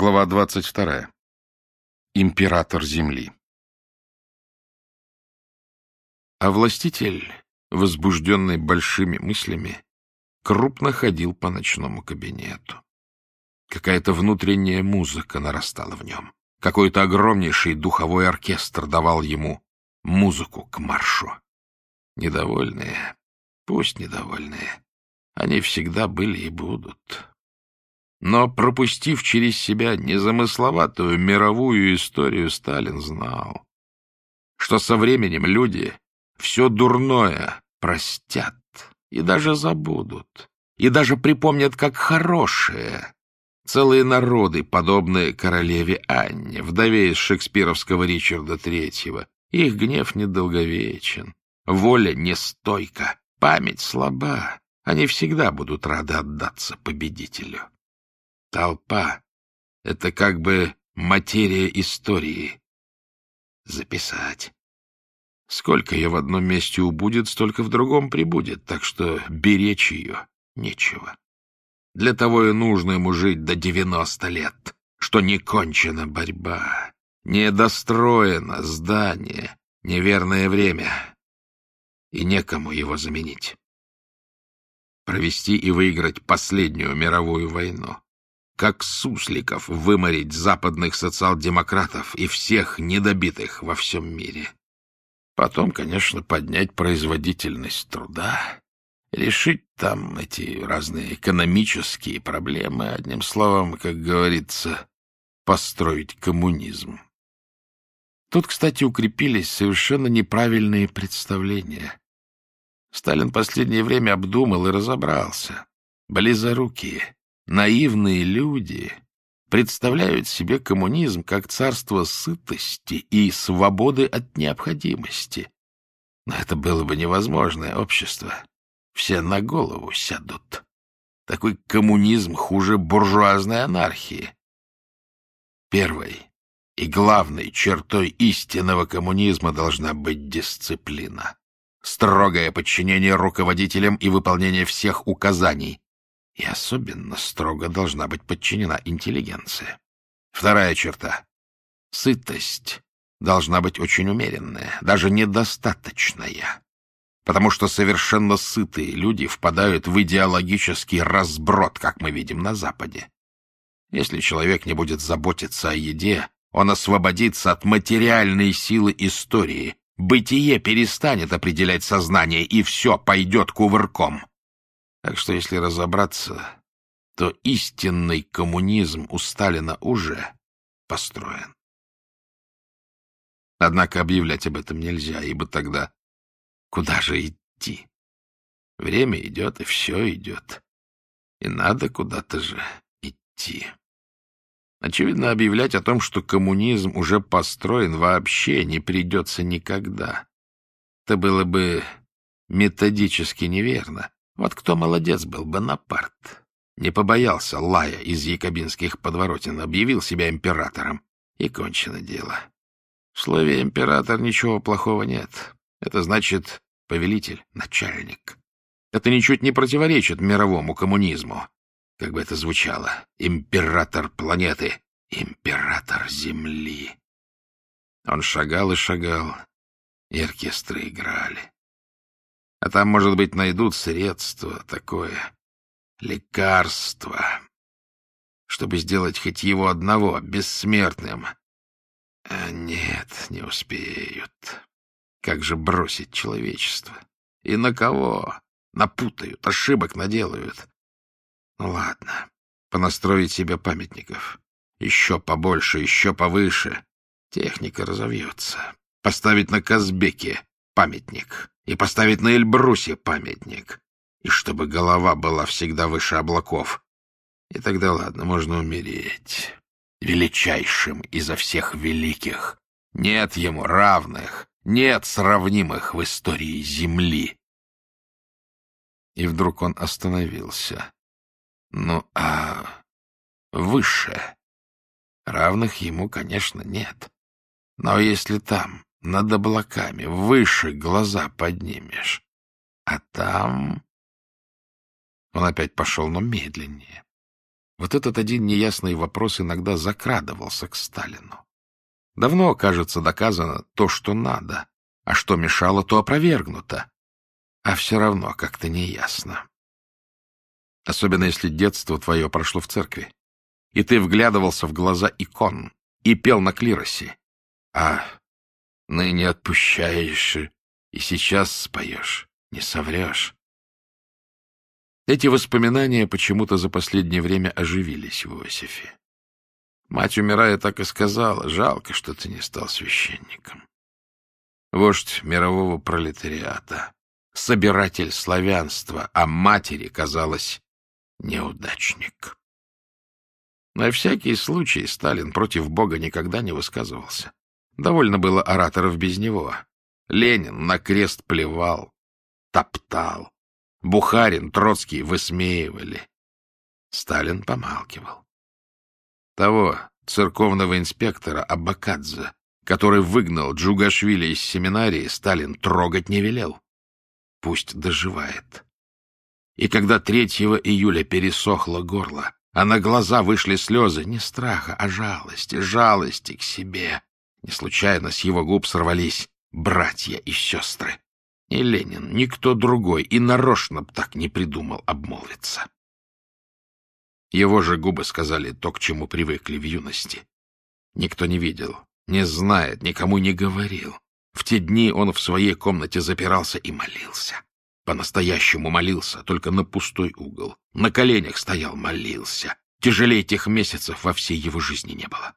Глава 22. Император Земли. А властитель, возбужденный большими мыслями, крупно ходил по ночному кабинету. Какая-то внутренняя музыка нарастала в нем. Какой-то огромнейший духовой оркестр давал ему музыку к маршу. Недовольные, пусть недовольные, они всегда были и будут. Но, пропустив через себя незамысловатую мировую историю, Сталин знал, что со временем люди все дурное простят и даже забудут, и даже припомнят как хорошее. Целые народы, подобные королеве Анне, вдове из шекспировского Ричарда Третьего, их гнев недолговечен, воля нестойка, память слаба, они всегда будут рады отдаться победителю. Толпа — это как бы материя истории. Записать. Сколько ее в одном месте убудет, столько в другом прибудет, так что беречь ее нечего. Для того и нужно ему жить до девяносто лет, что не кончена борьба, недостроено здание, неверное время, и некому его заменить. Провести и выиграть последнюю мировую войну как сусликов выморить западных социал-демократов и всех недобитых во всем мире. Потом, конечно, поднять производительность труда, решить там эти разные экономические проблемы, одним словом, как говорится, построить коммунизм. Тут, кстати, укрепились совершенно неправильные представления. Сталин последнее время обдумал и разобрался. Близорукие, наивные люди представляют себе коммунизм как царство сытости и свободы от необходимости. Но это было бы невозможное общество. Все на голову сядут. Такой коммунизм хуже буржуазной анархии. Первой и главной чертой истинного коммунизма должна быть дисциплина. Строгое подчинение руководителям и выполнение всех указаний, и особенно строго должна быть подчинена интеллигенция. Вторая черта. Сытость должна быть очень умеренная, даже недостаточная. Потому что совершенно сытые люди впадают в идеологический разброд, как мы видим на Западе. Если человек не будет заботиться о еде, он освободится от материальной силы истории. Бытие перестанет определять сознание, и все пойдет кувырком. Так что, если разобраться, то истинный коммунизм у Сталина уже построен. Однако объявлять об этом нельзя, ибо тогда куда же идти? Время идет, и все идет. И надо куда-то же идти. Очевидно, объявлять о том, что коммунизм уже построен, вообще не придется никогда. Это было бы методически неверно. Вот кто молодец был, Бонапарт. Не побоялся лая из якобинских подворотен, объявил себя императором. И кончено дело. В слове «император» ничего плохого нет. Это значит повелитель, начальник. Это ничуть не противоречит мировому коммунизму. Как бы это звучало. Император планеты, император Земли. Он шагал и шагал, и оркестры играли. А там, может быть, найдут средство такое, лекарство, чтобы сделать хоть его одного бессмертным. А нет, не успеют. Как же бросить человечество? И на кого? Напутают, ошибок наделают. Ну ладно, понастроить себе памятников. Еще побольше, еще повыше. Техника разовьется. Поставить на Казбеке памятник и поставить на Эльбрусе памятник, и чтобы голова была всегда выше облаков. И тогда, ладно, можно умереть. Величайшим изо всех великих. Нет ему равных, нет сравнимых в истории Земли. И вдруг он остановился. Ну, а выше? Равных ему, конечно, нет. Но если там, над облаками, выше глаза поднимешь. А там... Он опять пошел, но медленнее. Вот этот один неясный вопрос иногда закрадывался к Сталину. Давно, кажется, доказано то, что надо, а что мешало, то опровергнуто. А все равно как-то неясно. Особенно если детство твое прошло в церкви, и ты вглядывался в глаза икон и пел на клиросе. А ныне отпущаешь и сейчас споешь, не соврешь. Эти воспоминания почему-то за последнее время оживились в Иосифе. Мать, умирая, так и сказала, жалко, что ты не стал священником. Вождь мирового пролетариата, собиратель славянства, а матери, казалось, неудачник. На всякий случай Сталин против Бога никогда не высказывался. Довольно было ораторов без него. Ленин на крест плевал, топтал. Бухарин, Троцкий высмеивали. Сталин помалкивал. Того церковного инспектора Абакадзе, который выгнал Джугашвили из семинарии, Сталин трогать не велел. Пусть доживает. И когда 3 июля пересохло горло, а на глаза вышли слезы не страха, а жалости, жалости к себе, не случайно с его губ сорвались братья и сестры. Ни Ленин, никто другой и нарочно б так не придумал обмолвиться. Его же губы сказали то, к чему привыкли в юности. Никто не видел, не знает, никому не говорил. В те дни он в своей комнате запирался и молился. По-настоящему молился, только на пустой угол. На коленях стоял, молился. Тяжелее тех месяцев во всей его жизни не было.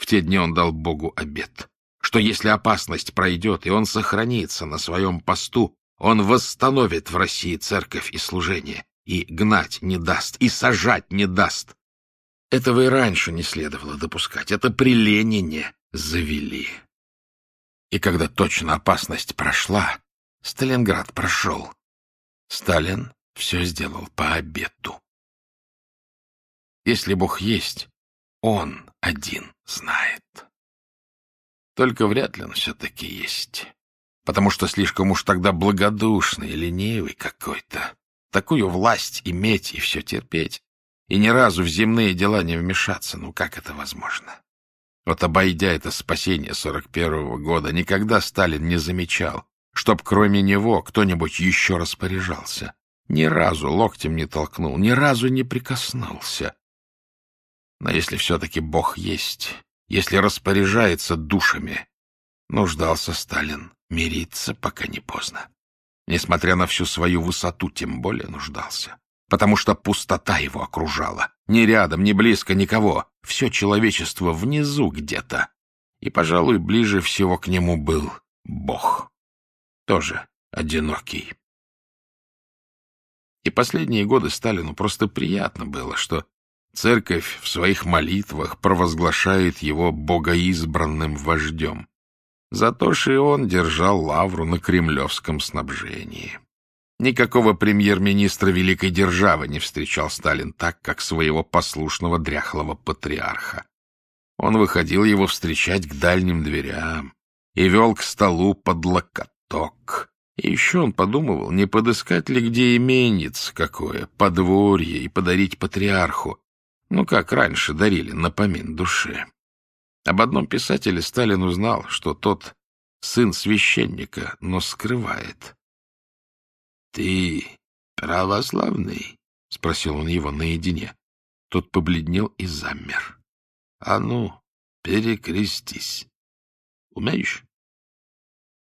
В те дни он дал Богу обет что если опасность пройдет, и он сохранится на своем посту, он восстановит в России церковь и служение, и гнать не даст, и сажать не даст. Этого и раньше не следовало допускать. Это при Ленине завели. И когда точно опасность прошла, Сталинград прошел. Сталин все сделал по обету. Если Бог есть, Он один знает. Только вряд ли он все-таки есть. Потому что слишком уж тогда благодушный, ленивый какой-то. Такую власть иметь и все терпеть. И ни разу в земные дела не вмешаться. Ну, как это возможно? Вот обойдя это спасение сорок первого года, никогда Сталин не замечал, чтоб кроме него кто-нибудь еще распоряжался. Ни разу локтем не толкнул, ни разу не прикоснулся. Но если все-таки Бог есть, если распоряжается душами. Нуждался Сталин мириться, пока не поздно. Несмотря на всю свою высоту, тем более нуждался. Потому что пустота его окружала. Ни рядом, ни близко, никого. Все человечество внизу где-то. И, пожалуй, ближе всего к нему был Бог. Тоже одинокий. И последние годы Сталину просто приятно было, что Церковь в своих молитвах провозглашает его богоизбранным вождем. Зато он держал лавру на кремлевском снабжении. Никакого премьер-министра великой державы не встречал Сталин так, как своего послушного дряхлого патриарха. Он выходил его встречать к дальним дверям и вел к столу под локоток. И еще он подумывал, не подыскать ли где именец какое, подворье, и подарить патриарху, ну, как раньше дарили напомин душе. Об одном писателе Сталин узнал, что тот сын священника, но скрывает. — Ты православный? — спросил он его наедине. Тот побледнел и замер. — А ну, перекрестись. Умеешь?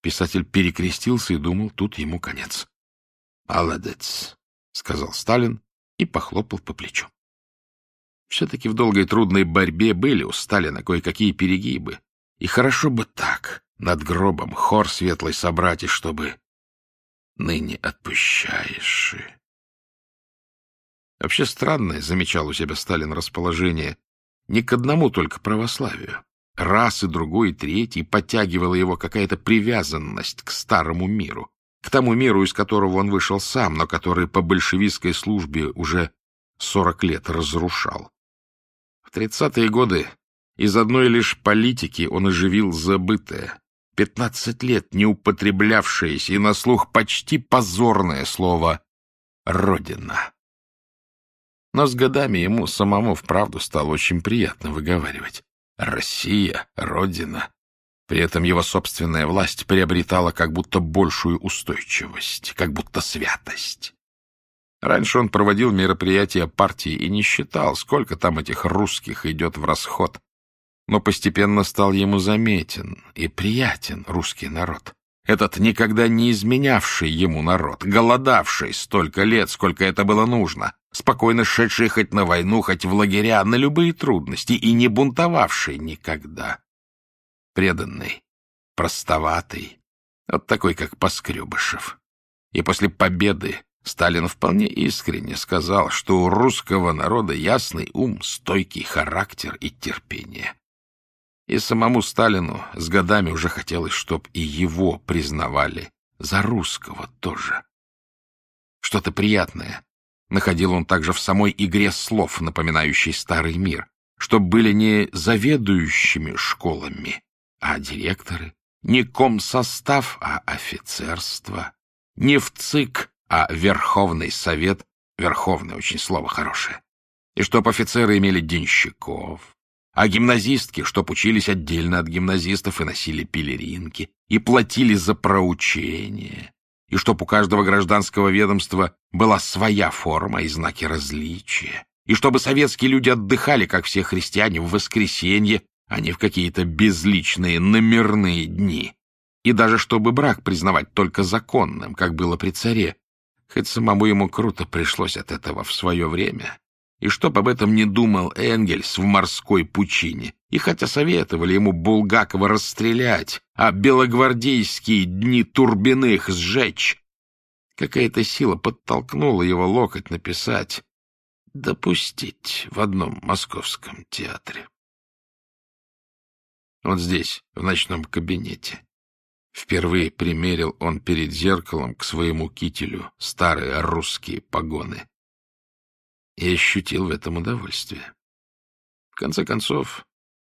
Писатель перекрестился и думал, тут ему конец. — Молодец, — сказал Сталин и похлопал по плечу. Все-таки в долгой трудной борьбе были у Сталина кое-какие перегибы. И хорошо бы так, над гробом, хор светлой собрать, и чтобы ныне отпущаешь. Вообще странное, замечал у себя Сталин расположение, не к одному только православию. Раз и другой, и третий подтягивала его какая-то привязанность к старому миру, к тому миру, из которого он вышел сам, но который по большевистской службе уже сорок лет разрушал тридцатые годы из одной лишь политики он оживил забытое, пятнадцать лет не употреблявшееся и на слух почти позорное слово «Родина». Но с годами ему самому вправду стало очень приятно выговаривать. «Россия, Родина». При этом его собственная власть приобретала как будто большую устойчивость, как будто святость. Раньше он проводил мероприятия партии и не считал, сколько там этих русских идет в расход. Но постепенно стал ему заметен и приятен русский народ. Этот никогда не изменявший ему народ, голодавший столько лет, сколько это было нужно, спокойно шедший хоть на войну, хоть в лагеря, на любые трудности и не бунтовавший никогда. Преданный, простоватый, вот такой, как Поскребышев. И после победы Сталин вполне искренне сказал, что у русского народа ясный ум, стойкий характер и терпение. И самому Сталину с годами уже хотелось, чтоб и его признавали за русского тоже. Что-то приятное находил он также в самой игре слов, напоминающей старый мир, чтоб были не заведующими школами, а директоры, не комсостав, а офицерство, не в ЦИК, а Верховный Совет, Верховное очень слово хорошее, и чтоб офицеры имели денщиков, а гимназистки, чтоб учились отдельно от гимназистов и носили пелеринки, и платили за проучение, и чтоб у каждого гражданского ведомства была своя форма и знаки различия, и чтобы советские люди отдыхали, как все христиане, в воскресенье, а не в какие-то безличные номерные дни, и даже чтобы брак признавать только законным, как было при царе, Хоть самому ему круто пришлось от этого в свое время. И чтоб об этом не думал Энгельс в морской пучине, и хотя советовали ему Булгакова расстрелять, а белогвардейские дни Турбиных сжечь, какая-то сила подтолкнула его локоть написать «допустить» в одном московском театре. Вот здесь, в ночном кабинете, Впервые примерил он перед зеркалом к своему кителю старые русские погоны. И ощутил в этом удовольствие. В конце концов,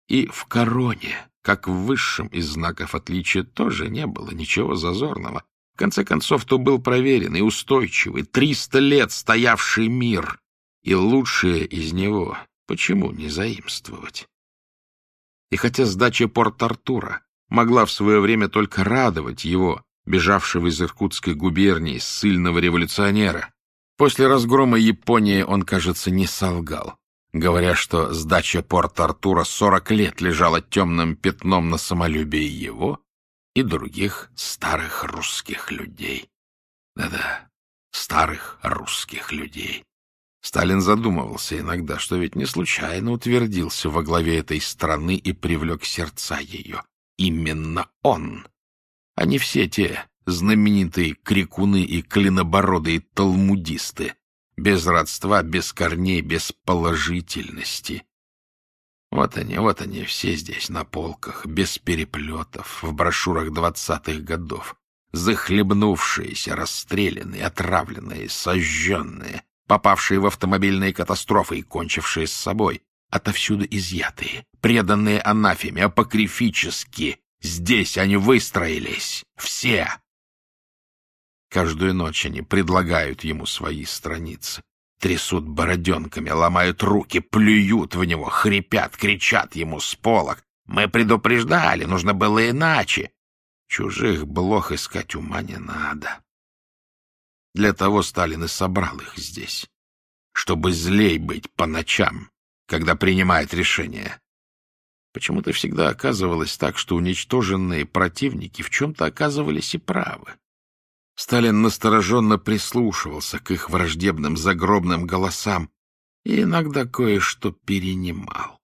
и в короне, как в высшем из знаков отличия, тоже не было ничего зазорного. В конце концов, то был проверенный, устойчивый, триста лет стоявший мир, и лучшее из него почему не заимствовать? И хотя сдача Порт-Артура могла в свое время только радовать его, бежавшего из Иркутской губернии, ссыльного революционера. После разгрома Японии он, кажется, не солгал, говоря, что сдача Порт-Артура сорок лет лежала темным пятном на самолюбии его и других старых русских людей. Да-да, старых русских людей. Сталин задумывался иногда, что ведь не случайно утвердился во главе этой страны и привлек сердца ее именно он, а не все те знаменитые крикуны и клинобородые талмудисты, без родства, без корней, без положительности. Вот они, вот они, все здесь на полках, без переплетов, в брошюрах двадцатых годов, захлебнувшиеся, расстрелянные, отравленные, сожженные, попавшие в автомобильные катастрофы и кончившие с собой, отовсюду изъятые, преданные анафеме, апокрифически. Здесь они выстроились. Все. Каждую ночь они предлагают ему свои страницы. Трясут бороденками, ломают руки, плюют в него, хрипят, кричат ему с полок. Мы предупреждали, нужно было иначе. Чужих блох искать ума не надо. Для того Сталин и собрал их здесь, чтобы злей быть по ночам, когда принимает решение. Почему-то всегда оказывалось так, что уничтоженные противники в чем-то оказывались и правы. Сталин настороженно прислушивался к их враждебным загробным голосам и иногда кое-что перенимал.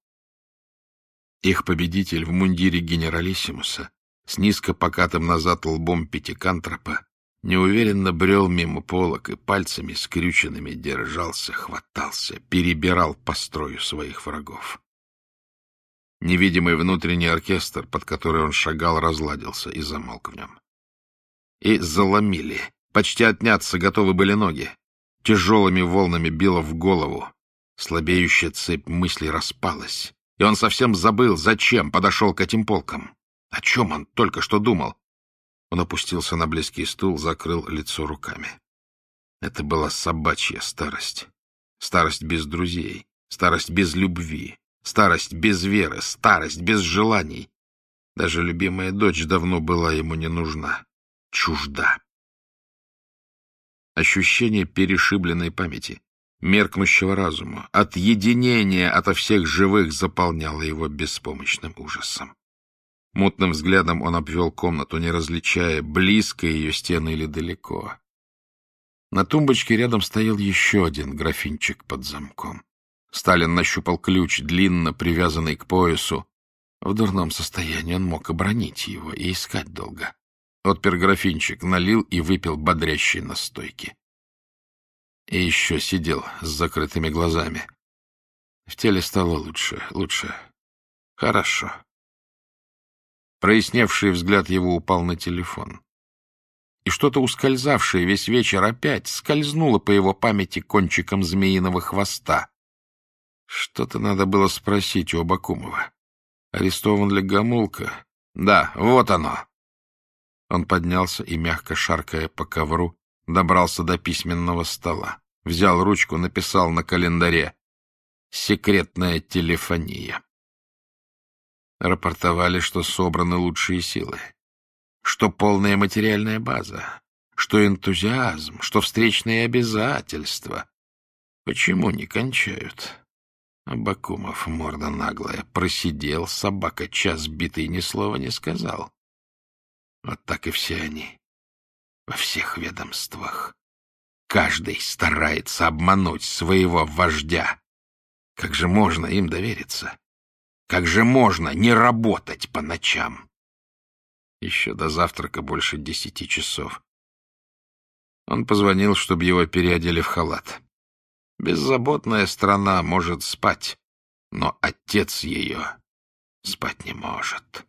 Их победитель в мундире генералиссимуса с низко покатым назад лбом пятикантропа неуверенно брел мимо полок и пальцами скрюченными держался, хватался, перебирал по строю своих врагов. Невидимый внутренний оркестр, под который он шагал, разладился и замолк в нем. И заломили. Почти отняться готовы были ноги. Тяжелыми волнами било в голову. Слабеющая цепь мыслей распалась. И он совсем забыл, зачем подошел к этим полкам. О чем он только что думал. Он опустился на близкий стул, закрыл лицо руками. Это была собачья старость. Старость без друзей, старость без любви, старость без веры, старость без желаний. Даже любимая дочь давно была ему не нужна, чужда. Ощущение перешибленной памяти, меркнущего разума, отъединения ото всех живых заполняло его беспомощным ужасом. Мутным взглядом он обвел комнату, не различая, близко ее стены или далеко. На тумбочке рядом стоял еще один графинчик под замком. Сталин нащупал ключ, длинно привязанный к поясу. В дурном состоянии он мог обронить его и искать долго. Отпер графинчик, налил и выпил бодрящей настойки. И еще сидел с закрытыми глазами. В теле стало лучше, лучше. Хорошо. Проясневший взгляд его упал на телефон. И что-то ускользавшее весь вечер опять скользнуло по его памяти кончиком змеиного хвоста. Что-то надо было спросить у Абакумова. Арестован ли Гамулка? Да, вот оно. Он поднялся и, мягко шаркая по ковру, добрался до письменного стола. Взял ручку, написал на календаре «Секретная телефония» рапортовали, что собраны лучшие силы, что полная материальная база, что энтузиазм, что встречные обязательства. Почему не кончают? Абакумов, морда наглая, просидел, собака час битый, ни слова не сказал. Вот так и все они, во всех ведомствах. Каждый старается обмануть своего вождя. Как же можно им довериться? Как же можно не работать по ночам? Еще до завтрака больше десяти часов. Он позвонил, чтобы его переодели в халат. Беззаботная страна может спать, но отец ее спать не может.